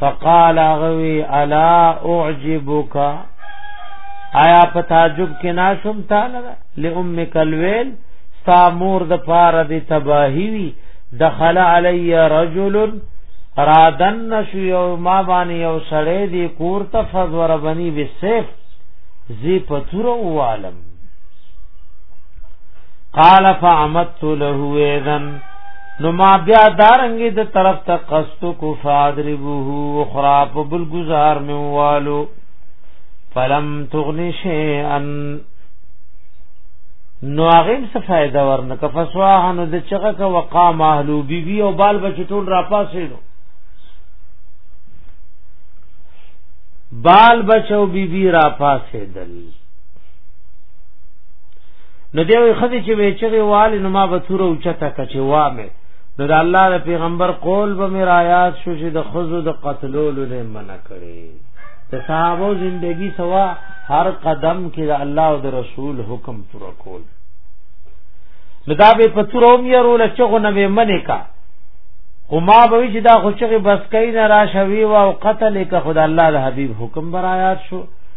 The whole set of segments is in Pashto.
فقال غوي الا اعجبك آیا په تعجب کې ناشم تعالی لامک الویل ستا مور د پاره د تباهی وی دخل علی رجل رادن نشو یو ما باندې یو سړی دی کور ته فزور بنی بسیف زی پتور والم قال فعمت له اذن نو ما بیا دارنګې د طرف ته قصد کو فادربه اخرى په بل گزار مې والو فلم تغنی شیئا نو هغه څه فائدہ ورنه کفسواه نو د چغه کا وقام اهلو بی بی او بال بچ ټول را پاسې نو بال بچو بی بی را پاسې دل نو دیو خدای چې وی چې وال نو ما بتور او چته کچې وامه نو د الله د پیغمبر قول به مې رايات شو چې د خزو د قتلولو نه منع کړي د صحابه زندگی سوا هر قدم کې د الله او د رسول حکم پر کول لدا به پتروم يرول چغو نه به منې کا خو ما به چې دا خو چغه بس کین را شوی او قتل ک خدای الله د حبیب حکم برایات شو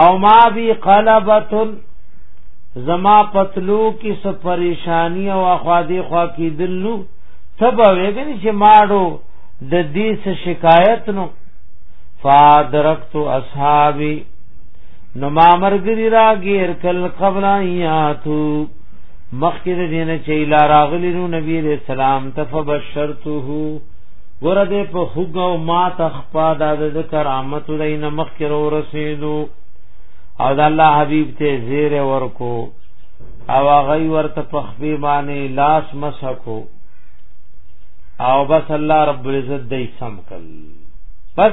او ما بی قلبتن زما پتلو کی سو پریشانی او اخوا دی خوا کی دلو تب ویگنی چې ماړو د دې څه شکایت نو فادرکت اصحابی نو ما مرګری را غیر کل قبل ایاتو مخکې دینه چې لار اغلی نو نبی رسول سلام تفبشرته ګور دې په خوګو ما تخپا د ذکر امت دین مخ کې رو رسیدو او د الله حبیب ته زیر ورکو او هغه ورته په خپې باندې لاس مسکو او بس الله رب العزت دې سم کړ پس